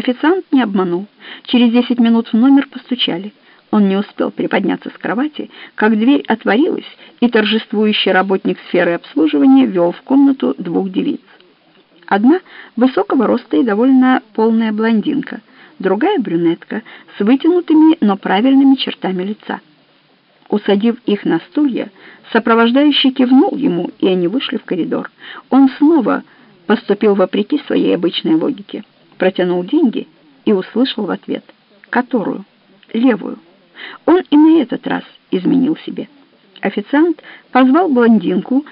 Официант не обманул. Через десять минут в номер постучали. Он не успел приподняться с кровати, как дверь отворилась, и торжествующий работник сферы обслуживания вел в комнату двух девиц. Одна высокого роста и довольно полная блондинка, другая брюнетка с вытянутыми, но правильными чертами лица. Усадив их на стулья, сопровождающий кивнул ему, и они вышли в коридор. Он снова поступил вопреки своей обычной логике. Протянул деньги и услышал в ответ. Которую? Левую. Он и на этот раз изменил себе. Официант позвал блондинку,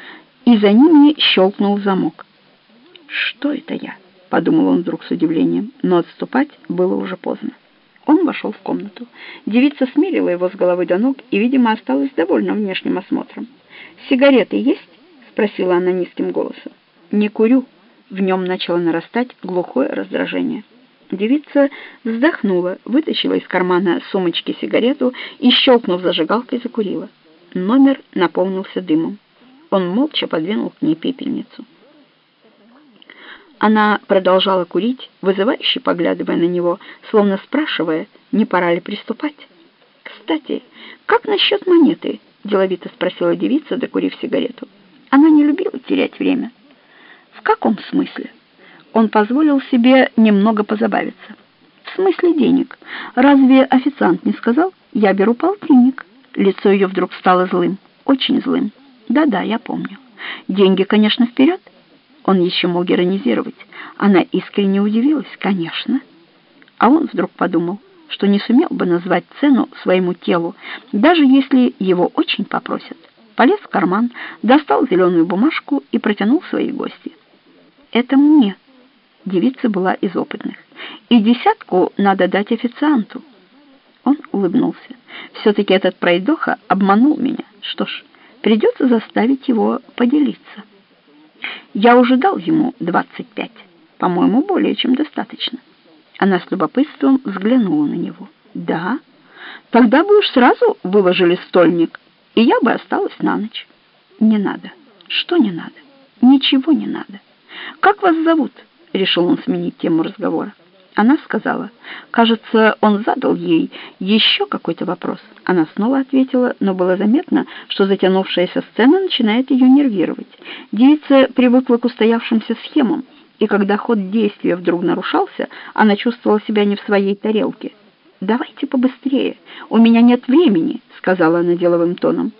и за ними щелкнул замок. «Что это я?» — подумал он вдруг с удивлением, но отступать было уже поздно. Он вошел в комнату. Девица смерила его с головы до ног и, видимо, осталась довольна внешним осмотром. «Сигареты есть?» — спросила она низким голосом. «Не курю». В нем начало нарастать глухое раздражение. Девица вздохнула, вытащила из кармана сумочки сигарету и, щелкнув зажигалкой, закурила. Номер наполнился дымом. Он молча подвинул к ней пепельницу. Она продолжала курить, вызывающе поглядывая на него, словно спрашивая, не пора ли приступать. «Кстати, как насчет монеты?» — деловито спросила девица, докурив сигарету. Она не любила терять время. «В каком смысле?» Он позволил себе немного позабавиться. «В смысле денег? Разве официант не сказал? Я беру полтинник». Лицо ее вдруг стало злым, очень злым. «Да-да, я помню. Деньги, конечно, вперед». Он еще мог иронизировать. Она искренне удивилась, конечно. А он вдруг подумал, что не сумел бы назвать цену своему телу, даже если его очень попросят. Полез в карман, достал зеленую бумажку и протянул своей гости. «Это мне». Девица была из опытных. «И десятку надо дать официанту». Он улыбнулся. «Все-таки этот пройдоха обманул меня. Что ж, придется заставить его поделиться». Я уже дал ему двадцать пять. По-моему, более чем достаточно. Она с любопытством взглянула на него. Да? Тогда бы уж сразу выложили стольник, и я бы осталась на ночь. Не надо. Что не надо? Ничего не надо. Как вас зовут? Решил он сменить тему разговора. Она сказала. Кажется, он задал ей еще какой-то вопрос. Она снова ответила, но было заметно, что затянувшаяся сцена начинает ее нервировать. Девица привыкла к устоявшимся схемам, и когда ход действия вдруг нарушался, она чувствовала себя не в своей тарелке. «Давайте побыстрее, у меня нет времени», — сказала она деловым тоном.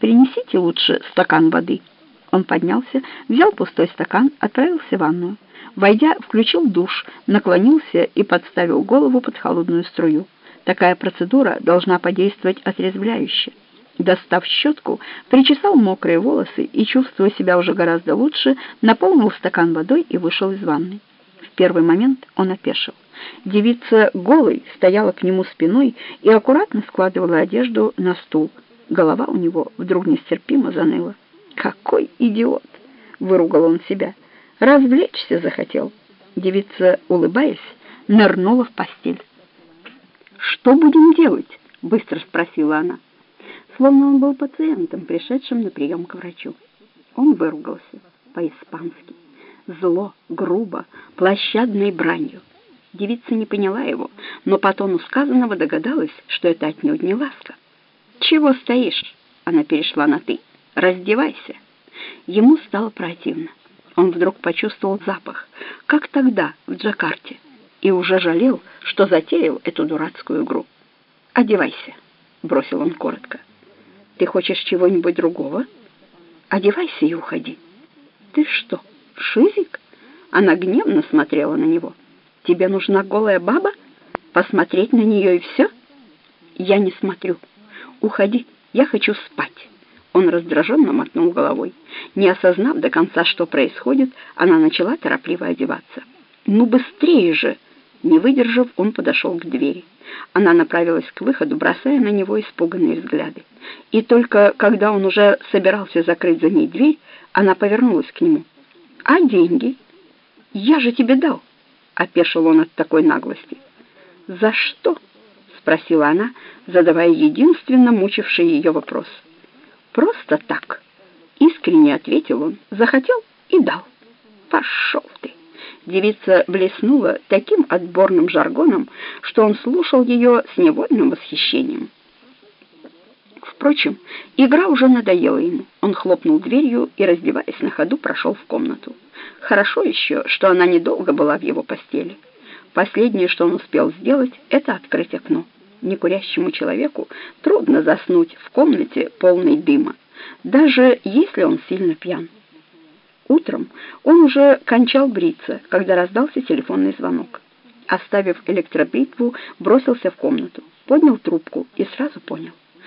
«Принесите лучше стакан воды». Он поднялся, взял пустой стакан, отправился в ванную. Войдя, включил душ, наклонился и подставил голову под холодную струю. Такая процедура должна подействовать отрезвляюще. Достав щетку, причесал мокрые волосы и, чувствуя себя уже гораздо лучше, наполнил стакан водой и вышел из ванной. В первый момент он опешил. Девица голой стояла к нему спиной и аккуратно складывала одежду на стул. Голова у него вдруг нестерпимо заныла. «Какой идиот!» — выругал он себя — Развлечься захотел. Девица, улыбаясь, нырнула в постель. «Что будем делать?» — быстро спросила она. Словно он был пациентом, пришедшим на прием к врачу. Он выругался по-испански. Зло, грубо, площадной бранью. Девица не поняла его, но по тону сказанного догадалась, что это отнюдь не ласка. «Чего стоишь?» — она перешла на «ты». «Раздевайся». Ему стало противно. Он вдруг почувствовал запах, как тогда, в Джакарте, и уже жалел, что затеял эту дурацкую игру. «Одевайся», — бросил он коротко. «Ты хочешь чего-нибудь другого? Одевайся и уходи». «Ты что, шизик?» Она гневно смотрела на него. «Тебе нужна голая баба? Посмотреть на нее и все?» «Я не смотрю. Уходи, я хочу спать». Он раздраженно мотнул головой. Не осознав до конца, что происходит, она начала торопливо одеваться. «Ну быстрее же!» Не выдержав, он подошел к двери. Она направилась к выходу, бросая на него испуганные взгляды. И только когда он уже собирался закрыть за ней дверь, она повернулась к нему. «А деньги? Я же тебе дал!» — опешил он от такой наглости. «За что?» — спросила она, задавая единственно мучивший ее вопрос. «Просто так», — искренне ответил он. «Захотел и дал». «Пошел ты!» Девица блеснула таким отборным жаргоном, что он слушал ее с невольным восхищением. Впрочем, игра уже надоела ему. Он хлопнул дверью и, раздеваясь на ходу, прошел в комнату. Хорошо еще, что она недолго была в его постели. Последнее, что он успел сделать, это открыть окно. Некурящему человеку трудно заснуть в комнате полной дыма, даже если он сильно пьян. Утром он уже кончал бриться, когда раздался телефонный звонок. Оставив электробритву, бросился в комнату, поднял трубку и сразу понял —